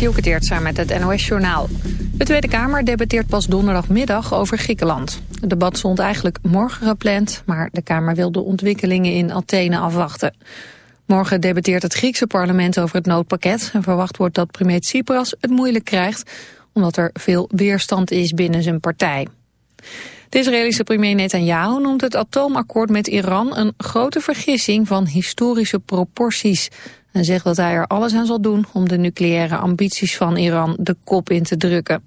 Dielke Teertstra met het NOS-journaal. De Tweede Kamer debatteert pas donderdagmiddag over Griekenland. Het debat stond eigenlijk morgen gepland... maar de Kamer wil de ontwikkelingen in Athene afwachten. Morgen debatteert het Griekse parlement over het noodpakket... en verwacht wordt dat premier Tsipras het moeilijk krijgt... omdat er veel weerstand is binnen zijn partij. De Israëlische premier Netanyahu noemt het atoomakkoord met Iran... een grote vergissing van historische proporties en zegt dat hij er alles aan zal doen om de nucleaire ambities van Iran de kop in te drukken.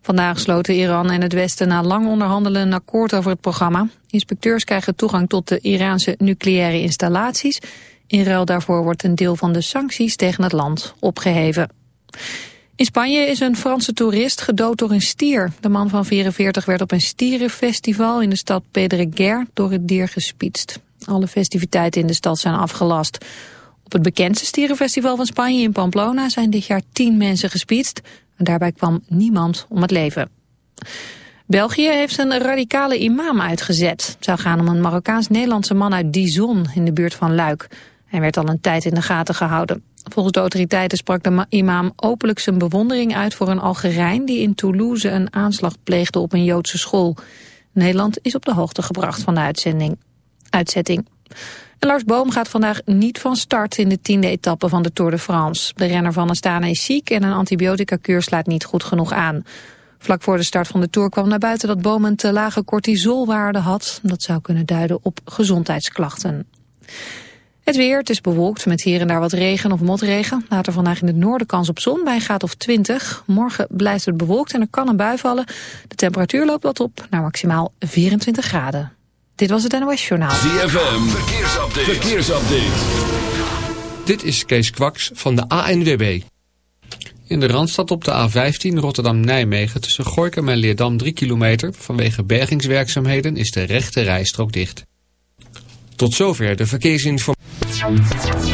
Vandaag sloten Iran en het Westen na lang onderhandelen een akkoord over het programma. Inspecteurs krijgen toegang tot de Iraanse nucleaire installaties. In ruil daarvoor wordt een deel van de sancties tegen het land opgeheven. In Spanje is een Franse toerist gedood door een stier. De man van 44 werd op een stierenfestival in de stad Pedreguer door het dier gespietst. Alle festiviteiten in de stad zijn afgelast. Op het bekendste stierenfestival van Spanje in Pamplona zijn dit jaar tien mensen gespietst. En daarbij kwam niemand om het leven. België heeft een radicale imam uitgezet. Het zou gaan om een Marokkaans-Nederlandse man uit Dizon in de buurt van Luik. Hij werd al een tijd in de gaten gehouden. Volgens de autoriteiten sprak de imam openlijk zijn bewondering uit voor een Algerijn die in Toulouse een aanslag pleegde op een Joodse school. Nederland is op de hoogte gebracht van de uitzending. uitzetting. Lars Boom gaat vandaag niet van start in de tiende etappe van de Tour de France. De renner van Astana is ziek en een antibiotica-kuur slaat niet goed genoeg aan. Vlak voor de start van de Tour kwam naar buiten dat Boom een te lage cortisolwaarde had. Dat zou kunnen duiden op gezondheidsklachten. Het weer, het is bewolkt met hier en daar wat regen of motregen. Later vandaag in het noorden kans op zon bij een graad of 20. Morgen blijft het bewolkt en er kan een bui vallen. De temperatuur loopt wat op naar maximaal 24 graden. Dit was het NOS Journaal. ZFM, verkeersupdate. verkeersupdate. Dit is Kees Kwaks van de ANWB. In de Randstad op de A15 Rotterdam-Nijmegen tussen Gorkum en Leerdam 3 kilometer. Vanwege bergingswerkzaamheden is de rechte rijstrook dicht. Tot zover de verkeersinformatie.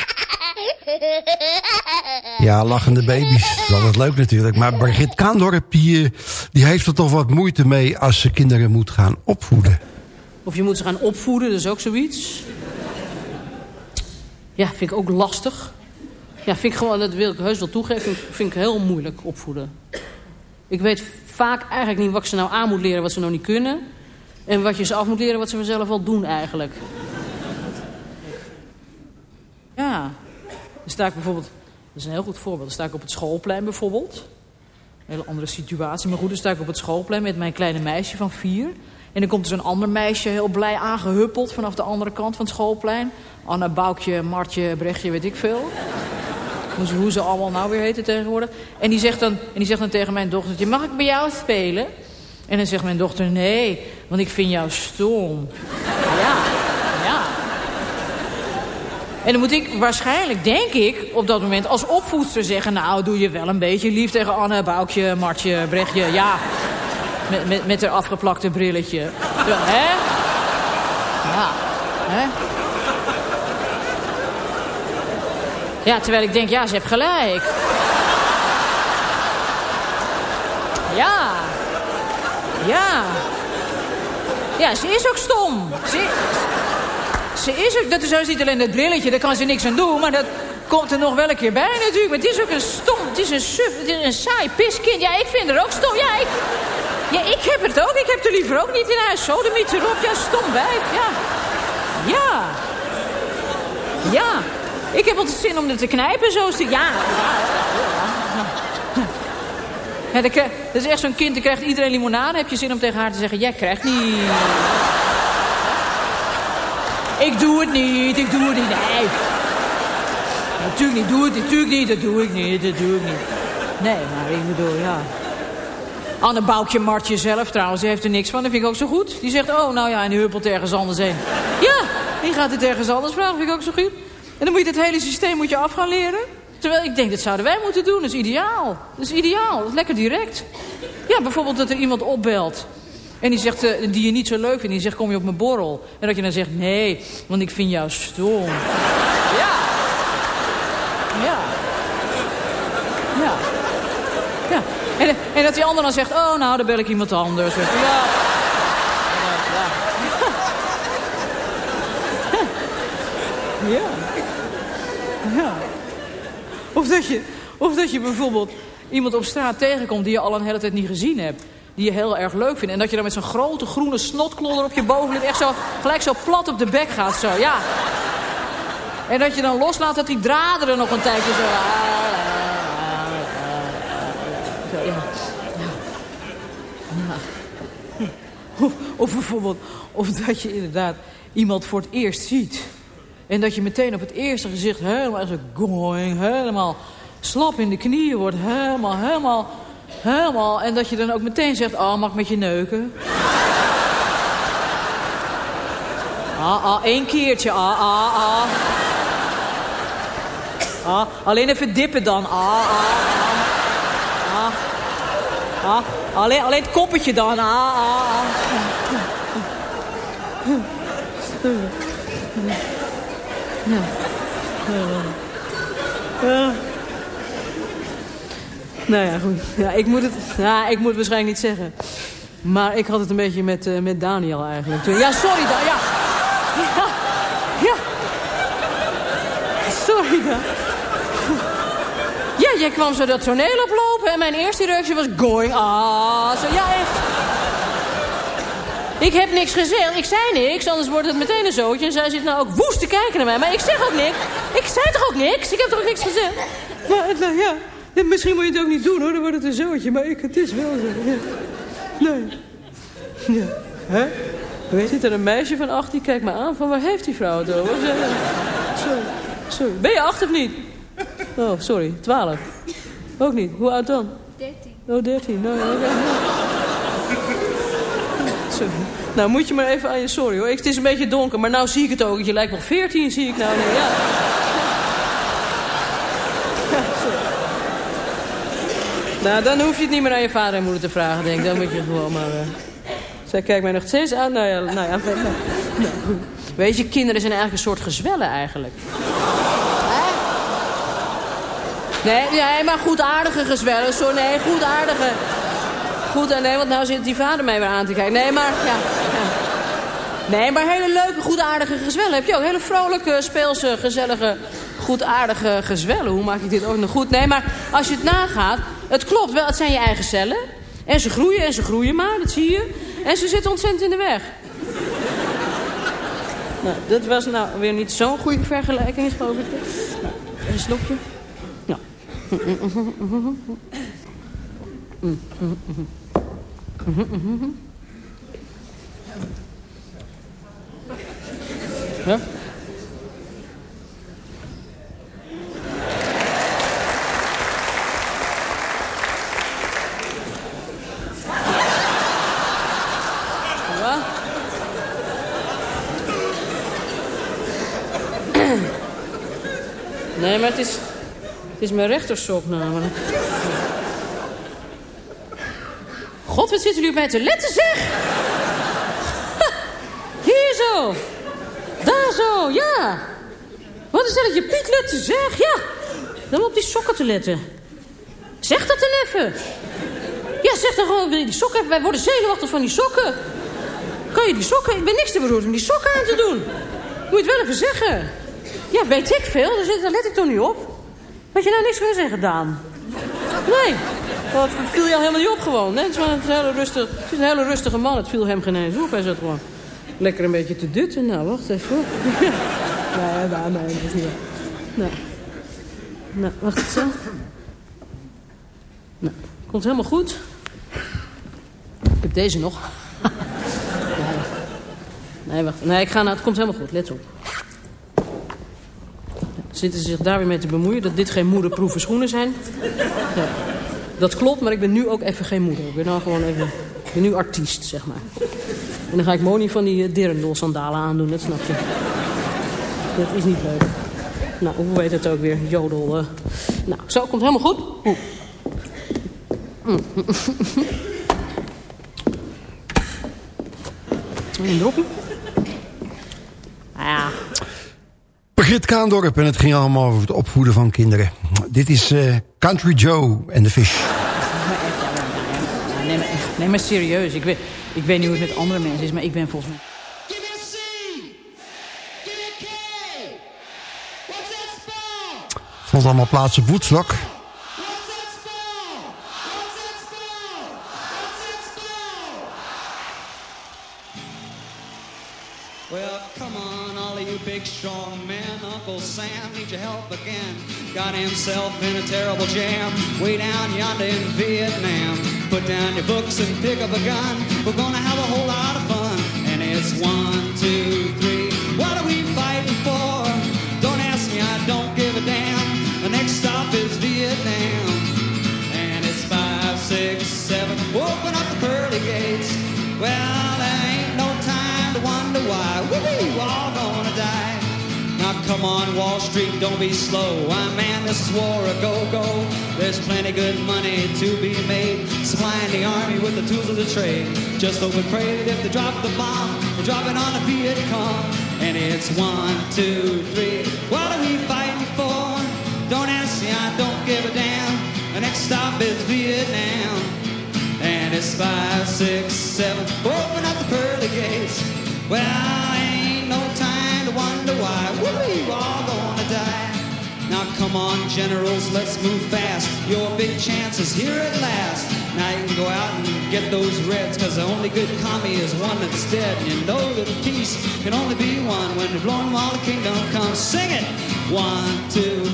Ja, lachende baby's. Dat is leuk natuurlijk. Maar Brigitte Kaandorp, die, eh, die heeft er toch wat moeite mee... als ze kinderen moet gaan opvoeden. Of je moet ze gaan opvoeden, dat is ook zoiets. Ja, vind ik ook lastig. Ja, vind ik gewoon, dat wil ik heus wel toegeven, vind, ik- vind ik heel moeilijk opvoeden. Ik weet vaak eigenlijk niet wat ik ze nou aan moet leren, wat ze nou niet kunnen. En wat je ze af moet leren, wat ze vanzelf wel doen eigenlijk. Ja, dan sta ik bijvoorbeeld, dat is een heel goed voorbeeld. Dan sta ik op het schoolplein bijvoorbeeld. Een hele andere situatie. Maar goed, dan sta ik op het schoolplein met mijn kleine meisje van vier. En dan komt er zo'n ander meisje heel blij aangehuppeld vanaf de andere kant van het schoolplein. Anna, Boukje, Martje, Brechtje, weet ik veel. Ze, hoe ze allemaal nou weer heten tegenwoordig. En die, zegt dan, en die zegt dan tegen mijn dochtertje, mag ik bij jou spelen? En dan zegt mijn dochter, nee, Want ik vind jou stom. Ja. En dan moet ik waarschijnlijk, denk ik, op dat moment als opvoedster zeggen... nou, doe je wel een beetje lief tegen Anne, Boukje, Martje, Brechtje. Ja, met, met, met haar afgeplakte brilletje. Hè? Ja, hè? Ja, terwijl ik denk, ja, ze heeft gelijk. Ja. Ja. Ja, ze is ook stom. Ze is dat is juist niet alleen dat brilletje, daar kan ze niks aan doen, maar dat komt er nog wel een keer bij natuurlijk. Maar het is ook een stom, het is een suf, het is een saai piskind. Ja, ik vind haar ook stom. Ja, ik, ja, ik heb het ook. Ik heb er liever ook niet in huis. Zo, de miet erop. Ja, stom wijf. Ja. Ja. Ja. Ik heb altijd zin om er te knijpen. Zo. Ja. Ja, dat, krijg- dat is echt zo'n kind, dan krijgt iedereen limonade. Heb je zin om tegen haar te zeggen, jij krijgt niet. Ik doe het niet, ik doe het niet. Nee. Natuurlijk niet, doe het natuurlijk niet, dat doe ik niet, dat doe ik niet. Nee, maar ik bedoel, ja. Anne Boukje Martje zelf trouwens, die heeft er niks van. Dat vind ik ook zo goed. Die zegt, oh, nou ja, en die huppelt ergens anders heen. Ja, die gaat het ergens anders vragen, vind ik ook zo goed. En dan moet je het hele systeem moet je af gaan leren. Terwijl ik denk, dat zouden wij moeten doen. Dat is ideaal. Dat is ideaal. Dat lekker direct. Ja, bijvoorbeeld dat er iemand opbelt. En die zegt, eh, die je niet zo leuk vindt. Die zegt, kom je op mijn borrel? En dat je dan zegt, nee, want ik vind jou stom. Ja. Ja. Ja. Ja. En, en dat die ander dan zegt, oh, nou, dan bel ik iemand anders. Ja. Ja. Ja. Ja. Ja. Of dat, je, of dat je bijvoorbeeld iemand op straat tegenkomt die je al een hele tijd niet gezien hebt. Die je heel erg leuk vindt. En dat je dan met zo'n grote groene snotklodder op je bovenlip echt zo, gelijk zo plat op de bek gaat. Zo, ja. En dat je dan loslaat dat die draden er nog een tijdje zo... Ja. Ja. Of, bijvoorbeeld, of dat je inderdaad iemand voor het eerst ziet. En dat je meteen op het eerste gezicht helemaal helemaal slap in de knieën wordt. Helemaal, helemaal, helemaal. En dat je dan ook meteen zegt, oh, mag met je neuken? Ah, ah, één keertje, ah, ah, ah. Ah, alleen even dippen dan, ah, ah, ah. Ah, ah. Alleen, alleen het koppetje dan, ah, ah, ah. Ja. Ja. Nou ja, goed. Ja, ik, moet het, ja, ik moet het waarschijnlijk niet zeggen. Maar ik had het een beetje met, eh, met Daniel eigenlijk. Toen- Ja, sorry Dan. Ja. Ja. ja. Sorry Dan. Ja, jij kwam zo dat toneel oplopen en mijn eerste reactie was going ah. Zo, ja, echt. Ik heb niks gezegd. Ik zei niks, anders wordt het meteen een zootje. En zij zit nou ook woest te kijken naar mij. Maar ik zeg ook niks. Ik zei toch ook niks? Ik heb toch ook niks gezegd? Maar ja, ja, misschien moet je het ook niet doen hoor. Dan wordt het een zootje. Maar ik, het is wel zo. Ja. Nee. Ja. Hè? Weet je, er een meisje van acht die kijkt me aan van waar heeft die vrouw het over? Sorry. Sorry. Ben je acht of niet? Oh, sorry. Twaalf. Ook niet. Hoe oud dan? Dertien. Oh, dertien. Nou, ja. Sorry. Nou, moet je maar even aan je sorry hoor. Ik- Het is een beetje donker, maar nou zie ik het ook. Je lijkt wel 14, zie ik nou. Nee. Ja, Nou, dan hoef je het niet meer aan je vader en moeder te vragen, denk ik. Dan moet je gewoon maar... eh, Zij kijkt mij nog steeds aan. Nou ja, nou ja. nou. Weet je, kinderen zijn eigenlijk een soort gezwellen eigenlijk. Nee, nee, maar goedaardige gezwellen. Zo, nee, goedaardige. Goed, en nee, want nou zit die vader mij weer aan te kijken. Nee, maar, ja. ja. Nee, maar hele leuke, goedaardige gezwellen heb je ook. Hele vrolijke, speelse, gezellige, goedaardige gezwellen. Hoe maak ik dit ook nog goed? Nee, maar als je het nagaat, het klopt wel. Het zijn je eigen cellen. En ze groeien en ze groeien maar, dat zie je. En ze zitten ontzettend in de weg. Nou, dat was nou weer niet zo'n goede vergelijking, geloof ik. Nou, een slokje. Ja? Ja? Nee, maar het is, het is mijn rechtersok namelijk. God, wat zitten jullie op mij te letten, zeg? Hier zo. Daar zo, ja. Wat is dat dat je Piet letten, zeg? Ja. Dan op die sokken te letten. Zeg dat dan even. Ja, zeg dan gewoon, wil je die sokken even? Wij worden zenuwachtig van die sokken. Kan je die sokken... Ik ben niks te beroerd om die sokken aan te doen. Moet je het wel even zeggen. Ja, weet ik veel. Dus daar let ik toch niet op. Had je nou niks kunnen zeggen, Daan? Nee. Dat viel jou helemaal niet op gewoon. Het, is een hele rustig, het is een hele rustige man. Het viel hem geen eens op. Hij zat gewoon lekker een beetje te dutten. Nou, wacht even. hoor. nee, nee, nee, dat is niet. Nou, wacht zo. Nou, komt helemaal goed. Ik heb deze nog. nee, wacht. Nee, ik ga nou, het komt helemaal goed. Let op. Zitten ze zich daar weer mee te bemoeien dat dit geen moederproeven schoenen zijn? Ja. Dat klopt, maar ik ben nu ook even geen moeder. Ik ben nou gewoon even... Ik nu artiest, zeg maar. En dan ga ik Moni van die uh, dirndl sandalen aandoen, dat snap je. Dat is niet leuk. Nou, hoe weet het ook weer? Jodel. eh. Nou, zo, komt helemaal goed. Oeh. Mm. Ah ja, Brigitte Kaandorp en het ging allemaal over het opvoeden van kinderen. Dit is eh, Country Joe en de Fish. Nee, maar, echt, nee, maar serieus. Ik weet, ik weet niet hoe het met andere mensen is, maar ik ben volgens mij... Vond allemaal plaats op Woodstock. Got himself in a terrible jam way down yonder in Vietnam. Put down your books and pick up a gun. We're gonna have a whole lot of fun. And it's one, two, come on, Wall Street, don't be slow. I man, this is war a go-go. There's plenty good money to be made. Supplying the army with the tools of the trade. Just hope and pray that if they drop the bomb, they drop it on the Viet Cong. And it's one, two, three. What are we fighting for? Don't ask me, I don't give a damn. The next stop is Vietnam. And it's five, six, seven. Open up the pearly gates. Well, ain't no time to wonder why. We're all gonna die. Now come on, generals, let's move fast. Your big chance is here at last. Now you can go out and get those reds, cause the only good commie is one that's dead. And you know that peace can only be one when you're blowing while the kingdom comes. Sing it! One, two,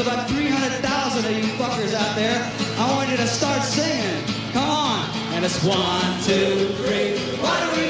About 300,000 of you fuckers out there. I want you to start singing. Come on. And it's one, two, three. What are we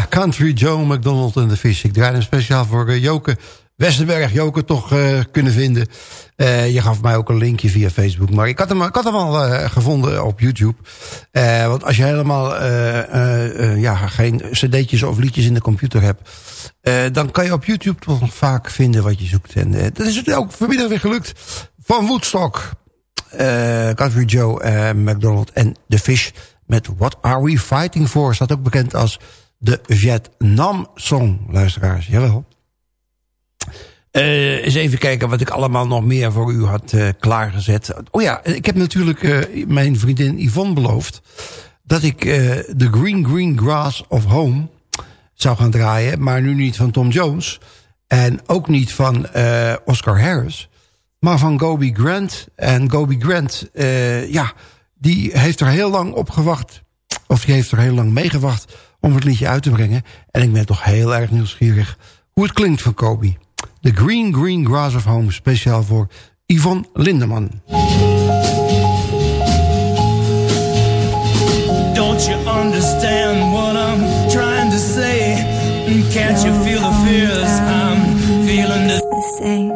Country Joe McDonald en de Fish. Ik draai hem speciaal voor eh, Joke Westerberg, Joker, toch uh, kunnen vinden. Uh, je gaf mij ook een linkje via Facebook. Maar ik had hem, ik had hem al gevonden op YouTube. want als je helemaal ja, geen cd'tjes of liedjes in de computer hebt... dan kan je op YouTube toch vaak vinden wat je zoekt. En dat is het ook vanmiddag weer gelukt. Van Woodstock, Country Joe, McDonald en The Fish... met What Are We Fighting For? Staat ook bekend als de Vietnam Song, luisteraars. Jawel. Uh, eens even kijken wat ik allemaal nog meer voor u had uh, klaargezet. Oh ja, ik heb natuurlijk uh, mijn vriendin Yvonne beloofd... dat ik The Green Green Grass of Home zou gaan draaien. Maar nu niet van Tom Jones. En ook niet van Oscar Harris. Maar van Gobi Grant. En Gobi Grant, ja, die heeft er heel lang op gewacht. Of die heeft er heel lang mee gewacht om het liedje uit te brengen. En ik ben toch heel erg nieuwsgierig hoe het klinkt van Kobe. The Green Green Grass of Home, speciaal voor Yvonne Lindeman. Don't you understand what I'm trying to say? Can't you feel the fears I'm feeling the same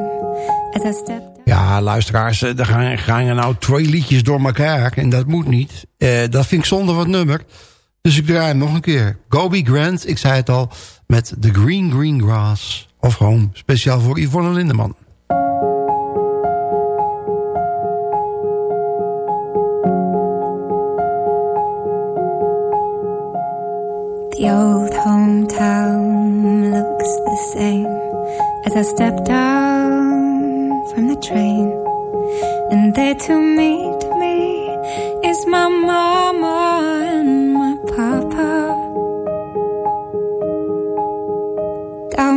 as I step ja, luisteraars, er gaan, gaan er nou twee liedjes door elkaar. En dat moet niet. Eh, dat vind ik zonde het nummer. Dus ik draai hem nog een keer. Gobi Grant, ik zei het al, met The Green Green Grass of Home. Speciaal voor Yvonne Lindeman. The old hometown looks the same As I step down from the train And there to meet me is my mama Down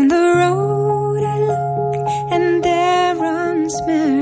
the road I look and there runs Mary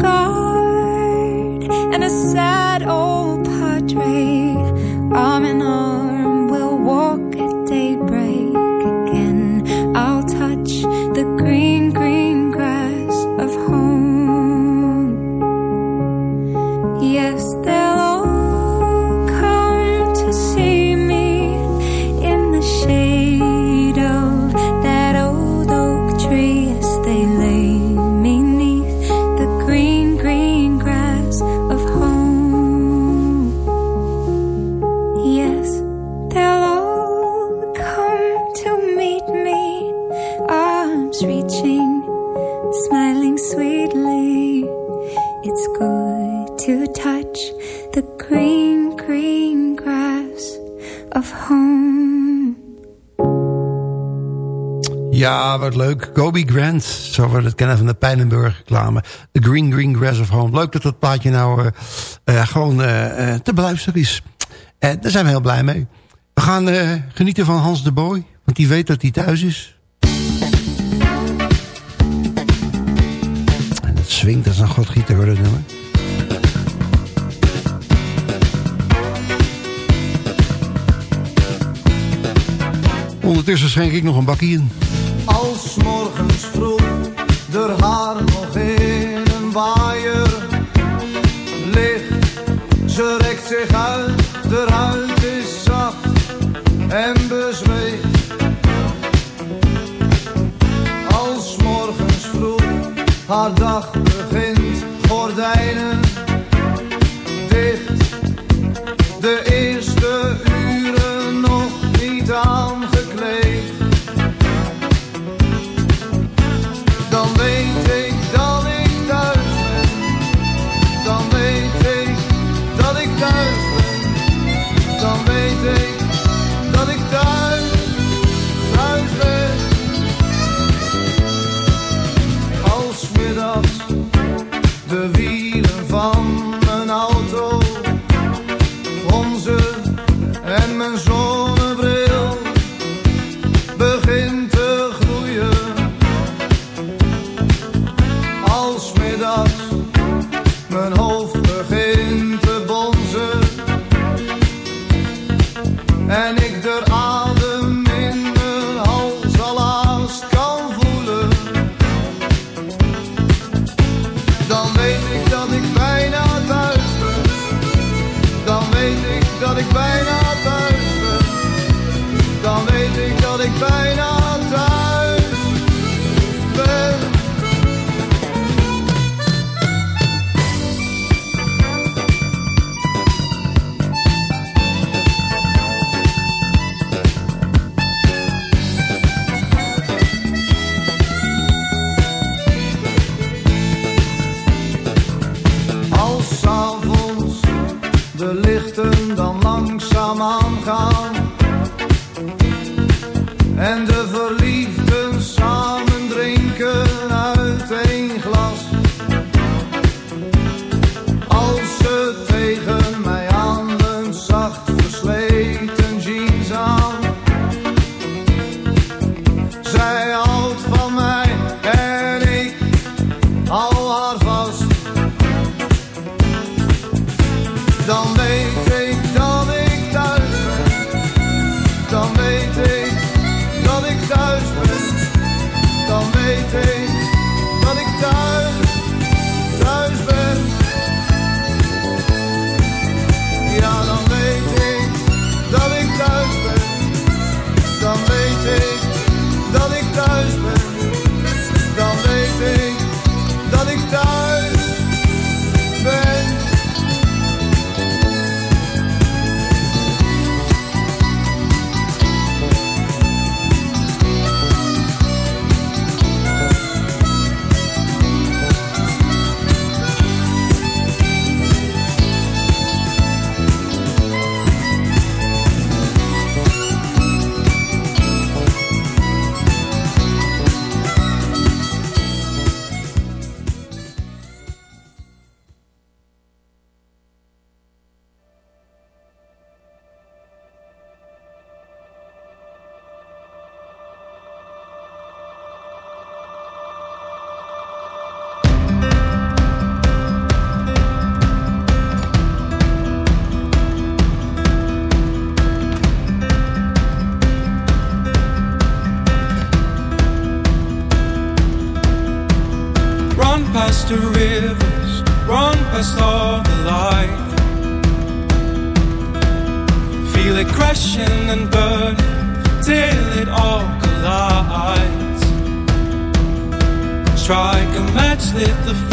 guard and a sad Gobi Grant, zo we het kennen van de Pijnenburg reclame. The Green Green Grass of Home. Leuk dat dat plaatje nou uh, uh, gewoon uh, te beluisteren is. En daar zijn we heel blij mee. We gaan genieten van Hans de Boy, want die weet dat hij thuis is. En het swingt als een godgieter nummer. Ondertussen schenk ik nog een bakje in. Haar dag begint, gordijnen dicht. De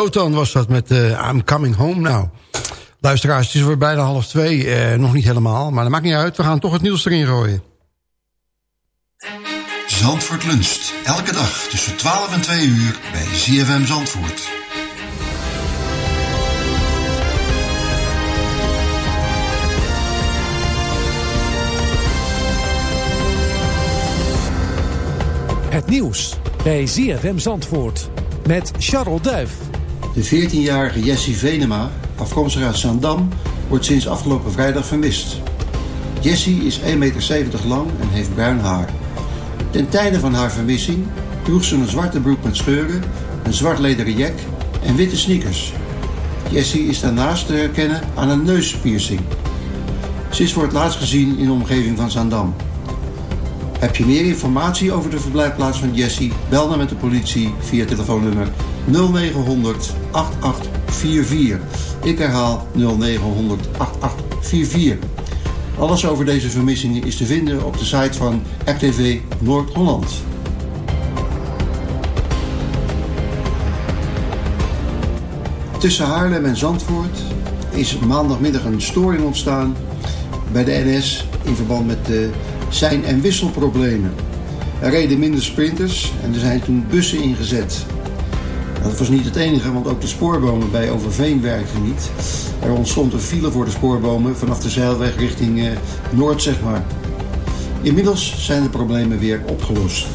Dotan was dat met eh, I'm Coming Home Now. Luisteraars, het is weer bijna half twee. eh, nog niet helemaal, maar dat maakt niet uit. We gaan toch het nieuws erin gooien. Zandvoort luncht. Elke dag tussen 12 en 2 uur bij ZFM Zandvoort. Het nieuws bij ZFM Zandvoort met Charles Duif. De 14-jarige Jessie Venema, afkomstig uit Zaandam, wordt sinds afgelopen vrijdag vermist. Jessie is 1,70 meter lang en heeft bruin haar. Ten tijde van haar vermissing droeg ze een zwarte broek met scheuren, een zwart lederen jack en witte sneakers. Jessie is daarnaast te herkennen aan een neuspiercing. Ze is voor het laatst gezien in de omgeving van Zaandam. Heb je meer informatie over de verblijfplaats van Jessie? Bel dan met de politie via telefoonnummer 0900 8844. Ik herhaal 0900 8844. Alles over deze vermissingen is te vinden op de site van RTV Noord-Holland. Tussen Haarlem en Zandvoort is maandagmiddag een storing ontstaan bij de NS in verband met de zijn- en wisselproblemen. Er reden minder sprinters en er zijn toen bussen ingezet. Dat was niet het enige, want ook de spoorbomen bij Overveen werkten niet. Er ontstond een file voor de spoorbomen vanaf de zeilweg richting eh, Noord, zeg maar. Inmiddels zijn de problemen weer opgelost.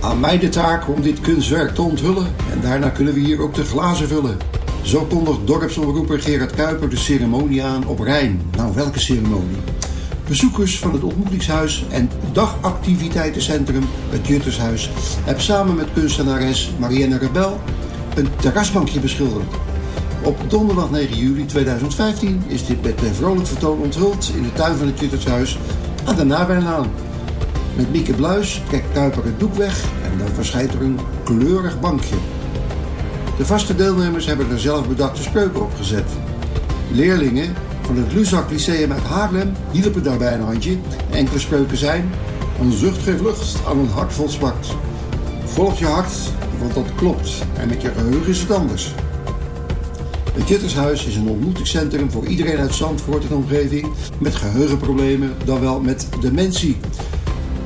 Aan mij de taak om dit kunstwerk te onthullen en daarna kunnen we hier ook de glazen vullen. Zo kondigt dorpsomroeper Gerard Kuiper de ceremonie aan op Rijn. Nou, welke ceremonie? Bezoekers van het ontmoetingshuis en dagactiviteitencentrum, het Juttershuis, hebben samen met kunstenares Marianne Rebel een terrasbankje beschilderd. Op donderdag 9 juli 2015 is dit met een vrolijk vertoon onthuld in de tuin van het Juttershuis aan de Nawijnlaan. Met Mieke Bluis trekt Kuiper het doek weg en dan verschijnt er een kleurig bankje. De vaste deelnemers hebben er zelf bedachte spreuken op gezet. Leerlingen Van het Luzak Lyceum uit Haarlem hielpen daarbij een handje. Enkele spreuken zijn... Een zucht geeft lucht aan een hart vol smart. Volg je hart, want dat klopt. En met je geheugen is het anders. Het Juttershuis is een ontmoetingscentrum voor iedereen uit Zandvoort en omgeving met geheugenproblemen, dan wel met dementie.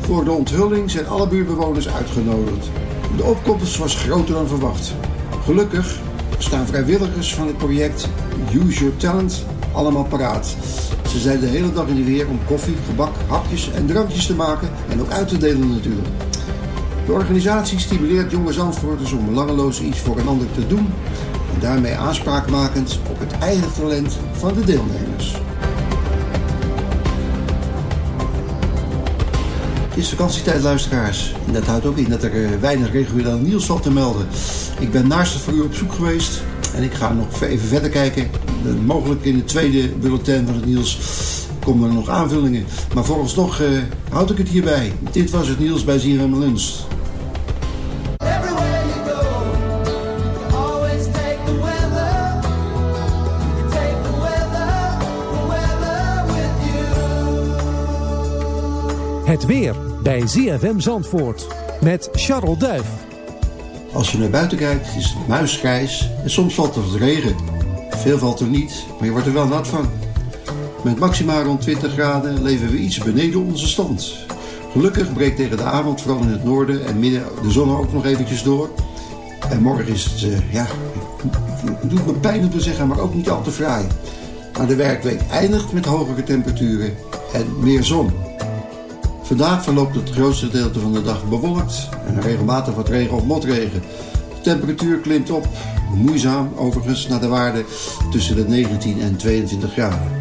Voor de onthulling zijn alle buurtbewoners uitgenodigd. De opkomst was groter dan verwacht. Gelukkig staan vrijwilligers van het project Use Your Talent allemaal paraat. Ze zijn de hele dag in de weer om koffie, gebak, hapjes en drankjes te maken en ook uit te delen natuurlijk. De organisatie stimuleert jonge Zandvoorters om belangeloos iets voor een ander te doen en daarmee aanspraak makend op het eigen talent van de deelnemers. Het is vakantietijd, luisteraars. En dat houdt ook in dat er eh, weinig regionaal nieuws valt te melden. Ik ben naast het voor u op zoek geweest. En ik ga nog even verder kijken. Eh, Mogelijk in het tweede bulletin van het nieuws komen er nog aanvullingen. Maar vooralsnog eh, houd ik het hierbij. Dit was het nieuws bij ZFM Lunch. Everywhere you go, you always take the weather. You take the weather, the weather with you. Het weer bij ZFM Zandvoort met Charles Duif. Als je naar buiten kijkt is het muisgrijs en soms valt er wat regen. Veel valt er niet, maar je wordt er wel nat van. Met maxima rond 20 graden leven we iets beneden onze stand. Gelukkig breekt tegen de avond vooral in het noorden en midden de zon ook nog eventjes door. En morgen is het, eh, ja, het doet me pijn om te zeggen, maar ook niet al te fraai. Maar de werkweek eindigt met hogere temperaturen en meer zon. Vandaag verloopt het grootste gedeelte van de dag bewolkt en regelmatig wat regen of motregen. Temperatuur klimt op, moeizaam overigens, naar de waarde tussen de 19 en 22 graden.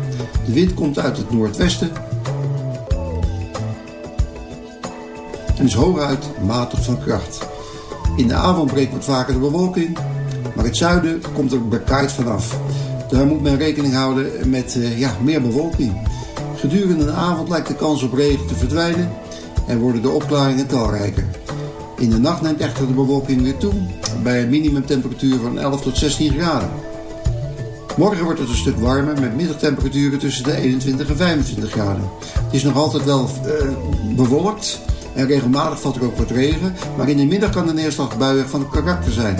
De wind komt uit het noordwesten en is hooguit matig van kracht. In de avond breekt wat vaker de bewolking, maar het zuiden komt er bekaaid vanaf. Daar moet men rekening houden met eh, ja, meer bewolking. Gedurende de avond lijkt de kans op regen te verdwijnen en worden de opklaringen talrijker. In de nacht neemt echter de bewolking weer toe bij een minimumtemperatuur van 11 tot 16 graden. Morgen wordt het een stuk warmer met middagtemperaturen tussen de 21 en 25 graden. Het is nog altijd wel eh, bewolkt en regelmatig valt er ook wat regen, maar in de middag kan de neerslag buien van karakter zijn.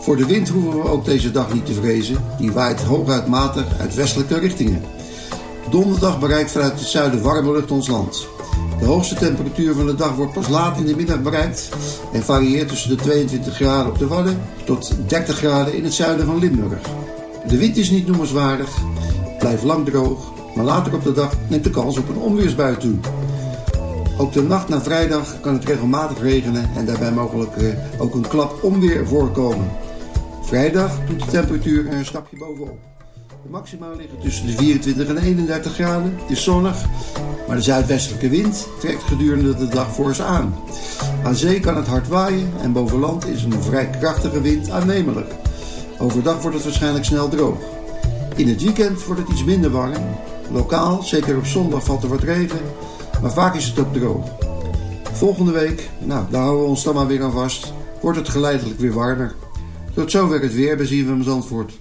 Voor de wind hoeven we ook deze dag niet te vrezen, die waait hooguit matig uit westelijke richtingen. Donderdag bereikt vanuit het zuiden warme lucht ons land. De hoogste temperatuur van de dag wordt pas laat in de middag bereikt en varieert tussen de 22 graden op de Wadden tot 30 graden in het zuiden van Limburg. De wind is niet noemenswaardig, blijft lang droog, maar later op de dag neemt de kans op een onweersbui toe. Ook de nacht naar vrijdag kan het regelmatig regenen en daarbij mogelijk eh, ook een klap onweer voorkomen. Vrijdag doet de temperatuur er een stapje bovenop. De maxima liggen tussen de 24 en 31 graden. Het is zonnig, maar de zuidwestelijke wind trekt gedurende de dag fors aan. Aan zee kan het hard waaien en boven land is een vrij krachtige wind aannemelijk. Overdag wordt het waarschijnlijk snel droog. In het weekend wordt het iets minder warm. Lokaal, zeker op zondag, valt er wat regen, maar vaak is het ook droog. Volgende week, nou, daar houden we ons dan maar weer aan vast, wordt het geleidelijk weer warmer. Tot zover het weer bij ZFM Zandvoort.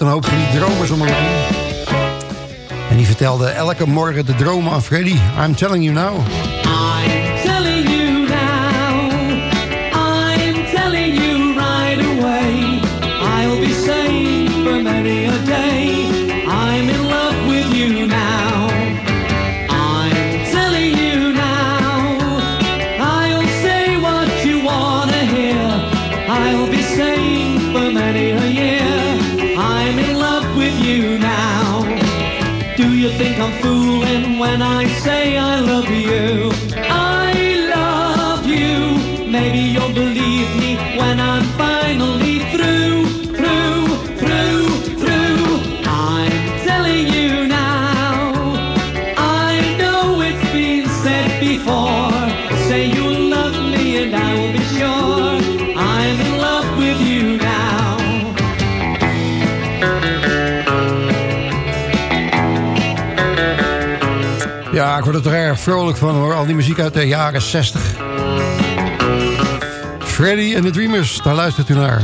Een hoop van die dromers om hem heen. En die vertelde elke morgen de dromen aan Freddy. I'm telling you now. Fooling when I say I love you? Er erg vrolijk van hoor. Al die muziek uit de jaren 60. Freddy and the Dreamers, daar luistert u naar.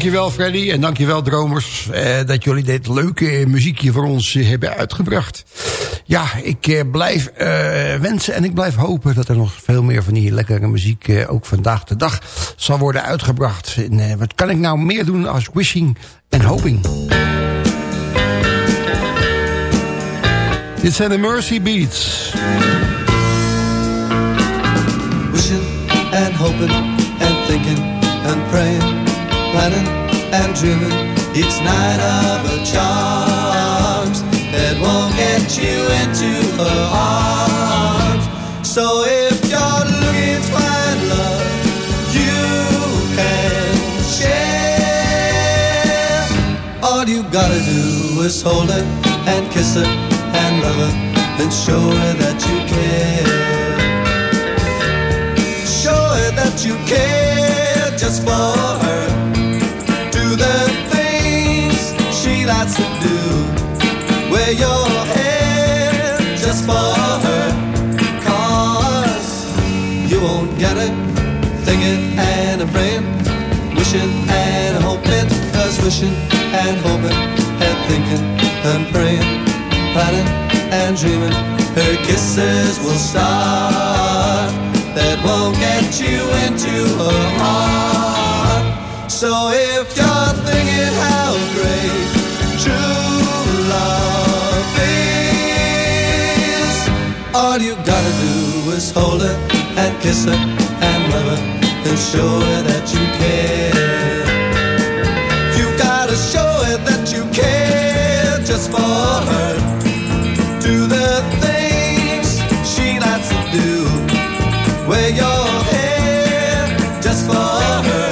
Dankjewel Freddy en dankjewel Dromers eh, dat jullie dit leuke muziekje voor ons eh, hebben uitgebracht. Ja, ik eh, blijf eh, wensen en ik blijf hopen dat er nog veel meer van die lekkere muziek eh, ook vandaag de dag zal worden uitgebracht. Eh, wat kan ik nou meer doen als wishing en hoping? Dit zijn de Mercy Beats. wishing and hoping and thinking and praying, planning and dreaming each night of a charms that won't get you into her arms. So if you're looking to find love, you can share. All you gotta do is hold her and kiss her and love her, then show her that you care. Show her that you care just for her. Likes to do. Wear your hair just for her. Cause you won't get it. Thinking and a praying. Wishing and hoping. Cause wishing and hoping. And thinking and praying. Planning and dreaming. Her kisses will start that won't get you into her heart. So if you're all you gotta do is hold her and kiss her and love her and show her that you care. You gotta show her that you care just for her. Do the things she likes to do. Wear your hair just for her.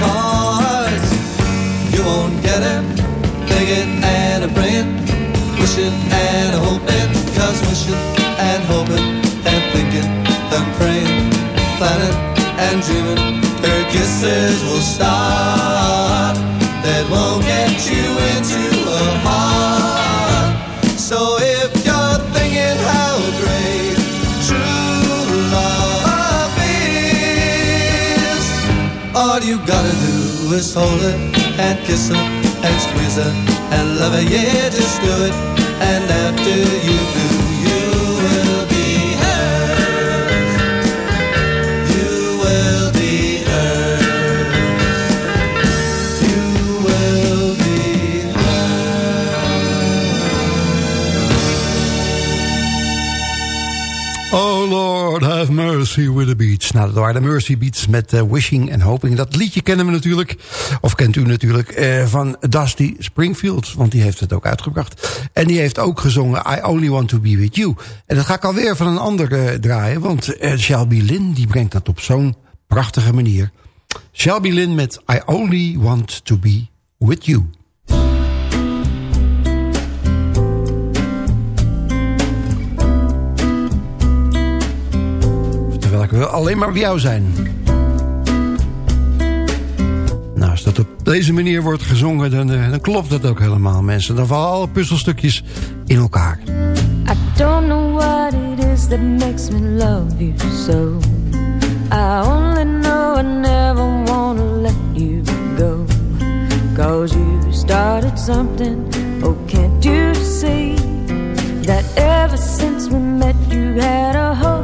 Cause you won't get it. Thinking and a praying. Wishing and a hoping. Cause wishing and hoping. And thinking and praying. Planning and dreaming. Her kisses will start. That won't get you into her heart. So if you're thinking how great true love is, all you gotta do is hold her and kiss her and squeeze her and love her. Yeah, just do it. And after you do, mercy. With the Beats. Nou, dat waren de Mercy Beats met uh, Wishing and Hoping. Dat liedje kennen we natuurlijk, of kent u natuurlijk, uh, van Dusty Springfield. Want die heeft het ook uitgebracht. En die heeft ook gezongen I Only Want to Be With You. En dat ga ik alweer van een ander uh, draaien. Want Shelby Lynn die brengt dat op zo'n prachtige manier. Shelby Lynn met I Only Want to Be With You. Wil alleen maar bij jou zijn. Nou, als dat op deze manier wordt gezongen, dan, dan klopt dat ook helemaal, mensen. Dan vallen alle puzzelstukjes in elkaar. I don't know what it is that makes me love you so. I only know I never wanna let you go. Cause you started something, oh can't you see? That ever since we met you had a hold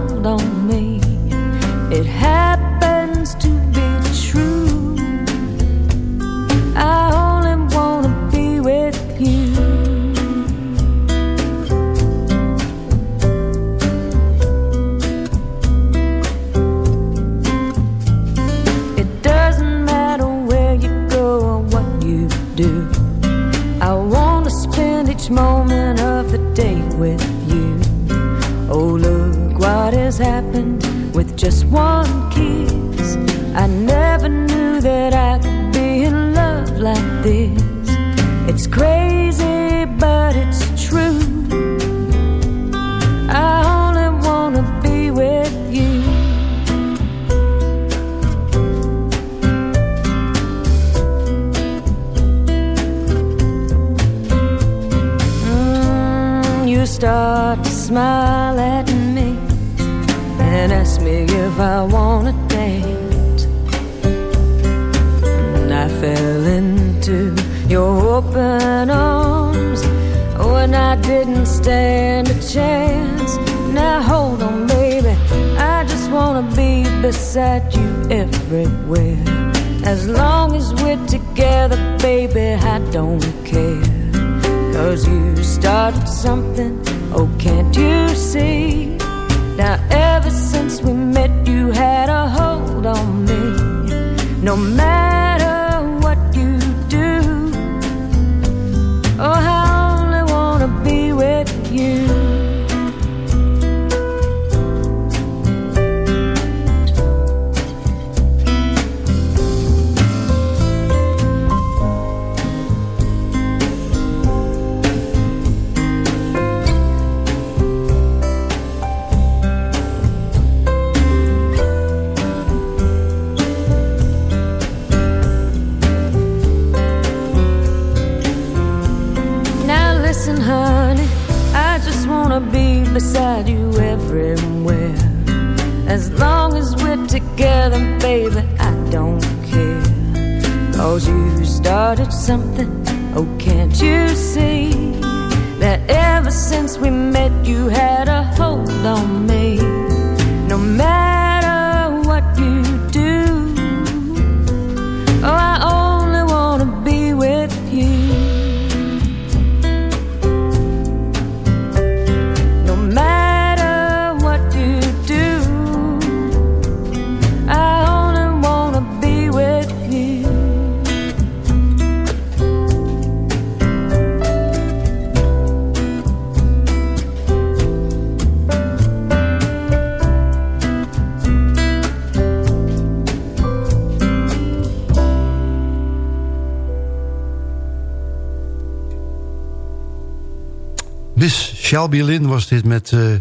Shelby was dit met uh,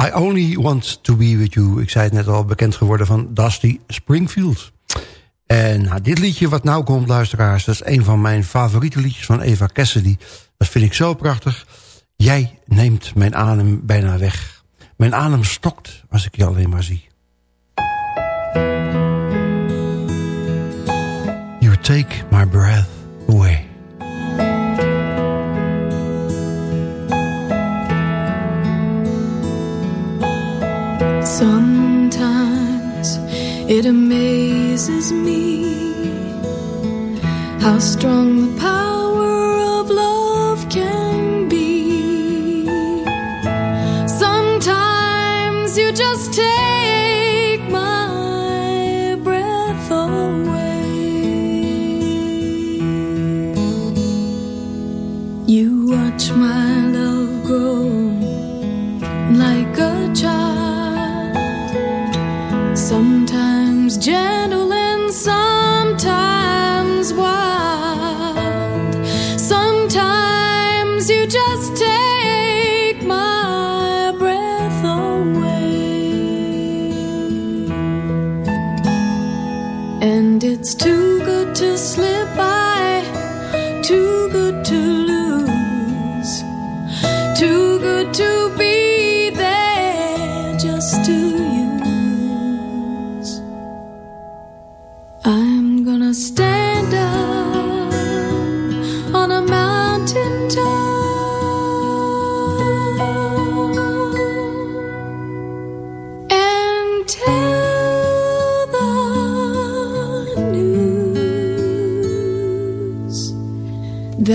I Only Want To Be With You. Ik zei het net al, bekend geworden van Dusty Springfield. En nou, dit liedje wat nou komt, luisteraars... dat is een van mijn favoriete liedjes van Eva Cassidy. Dat vind ik zo prachtig. Jij neemt mijn adem bijna weg. Mijn adem stokt als ik je alleen maar zie. You take my breath away. Sometimes it amazes me how strong the power of love can be. Sometimes you just take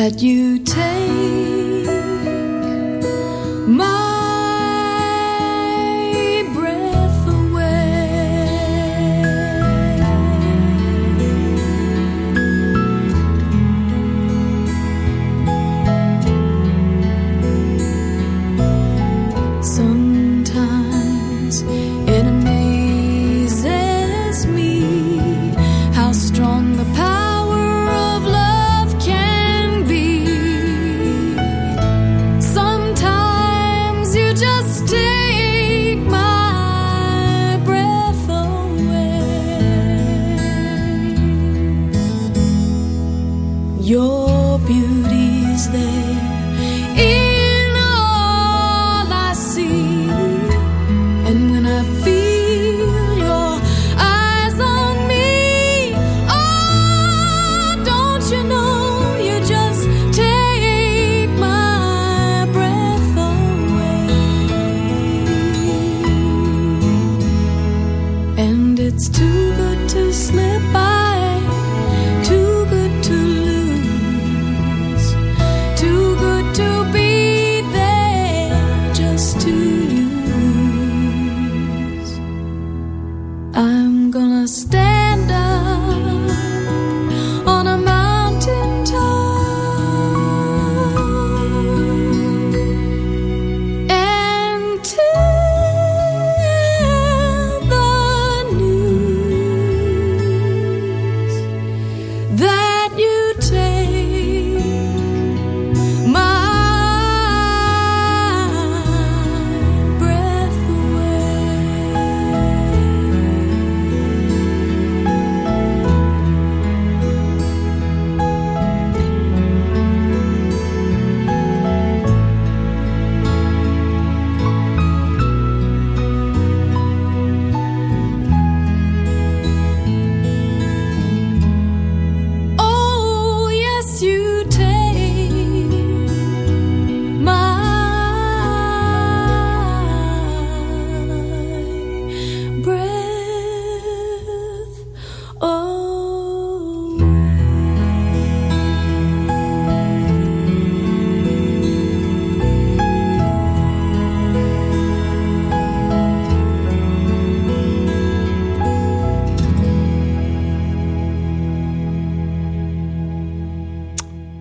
that you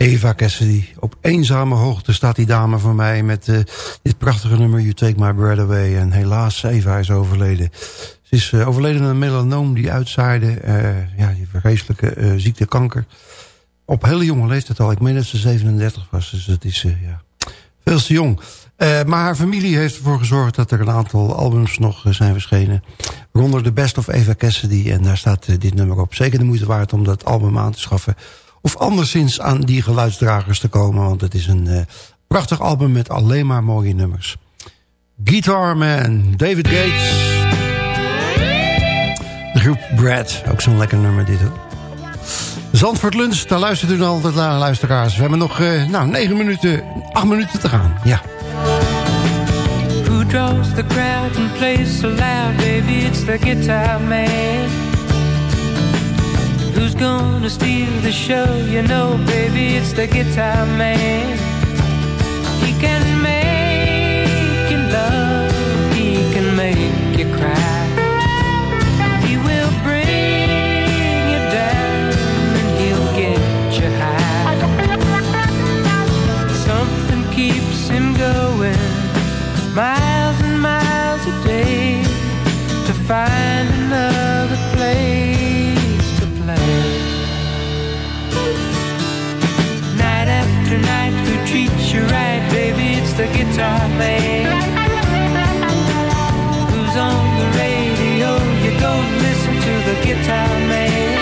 Eva Cassidy. Op eenzame hoogte staat die dame voor mij... met eh, dit prachtige nummer You Take My Breath Away. En helaas, Eva is overleden. Ze is eh, overleden aan een melanoom die uitzaaide. eh, ja, die vreselijke eh, ziekte kanker. Op hele jonge leeftijd al. Ik meen dat ze 37 was. Dus het is ja, veel te jong. Maar haar familie heeft ervoor gezorgd dat er een aantal albums nog zijn verschenen. Waaronder de Best of Eva Cassidy. En daar staat dit nummer op. Zeker de moeite waard om dat album aan te schaffen. Of anderszins aan die geluidsdragers te komen. Want het is een prachtig album met alleen maar mooie nummers. Guitar Man, David Gates. Groep Brad, ook zo'n lekker nummer dit hoor. Zandvoort Lunch, daar luistert u altijd naar luisteraars. We hebben nog eh, nou, 9 minuten, 8 minuten te gaan. Ja. Who draws the crowd and plays so loud, baby? It's the guitar man. Who's gonna steal the show? You know, baby, it's the guitar man. He can make find another place to play. Night after night, who treats you right, baby? It's the guitar man. Who's on the radio? You go listen to the guitar man.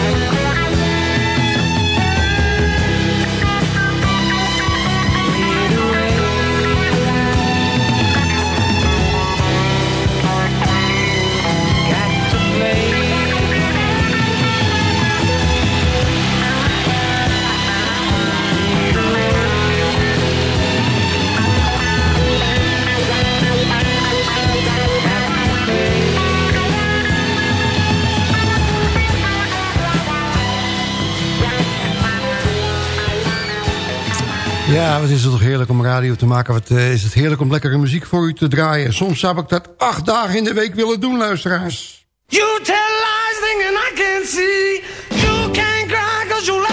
Ja, wat is het toch heerlijk om radio te maken. Wat eh, is het heerlijk om lekkere muziek voor u te draaien. Soms zou ik dat acht dagen in de week willen doen, luisteraars. You tell lies thinking I can see. You can't cry cause you're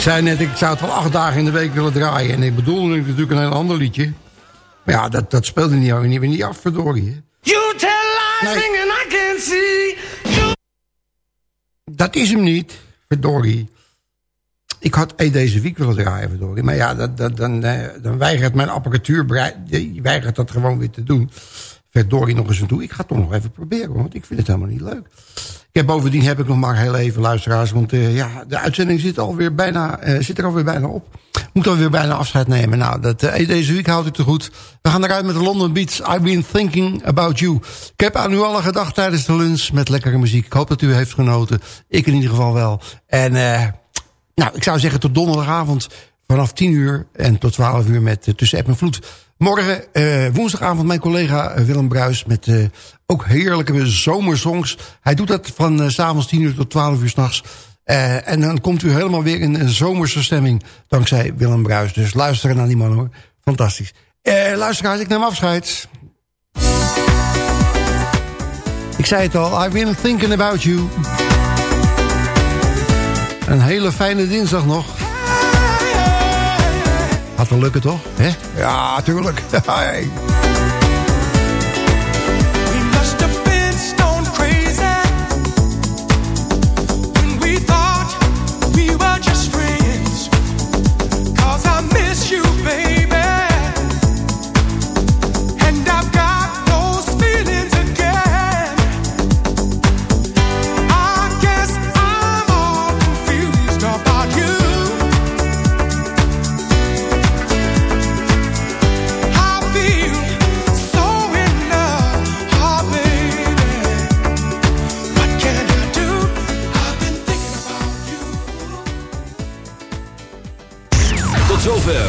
zei net, ik zou het wel acht dagen in de week willen draaien. En ik bedoelde natuurlijk een heel ander liedje. Maar ja, dat, dat speelde niet, niet, niet af, verdorie. You tell lies and I can see. Dat is hem niet, verdorie. Ik had E deze week willen draaien, verdorie. Maar ja, dat, dat, dan, eh, dan weigert mijn apparatuur weigert dat gewoon weer te doen. Verdorie nog eens aan toe. Ik ga het toch nog even proberen, want ik vind het helemaal niet leuk. Bovendien heb ik nog maar heel even luisteraars. Want eh, ja, de uitzending zit, alweer bijna, eh, zit er alweer bijna op. Moet alweer bijna afscheid nemen. Nou, dat, eh, deze week houdt u te goed. We gaan eruit met de London Beats. I've been thinking about you. Ik heb aan u allen gedacht tijdens de lunch met lekkere muziek. Ik hoop dat u heeft genoten. Ik in ieder geval wel. En nou, ik zou zeggen tot donderdagavond vanaf 10 uur en tot 12 uur met Tussen App en Vloed. Morgen, eh, woensdagavond, mijn collega eh, Willem Bruis met eh, ook heerlijke zomersongs. Hij doet dat van eh, s'avonds 10 uur tot 12 uur s'nachts. En dan komt u helemaal weer in een zomerse stemming dankzij Willem Bruis. Dus luisteren naar die man hoor. Fantastisch. Luisteraars, ik neem afscheid. Ik zei het al, I've been thinking about you. Een hele fijne dinsdag nog. Gaat wel lukken toch? Ja, tuurlijk.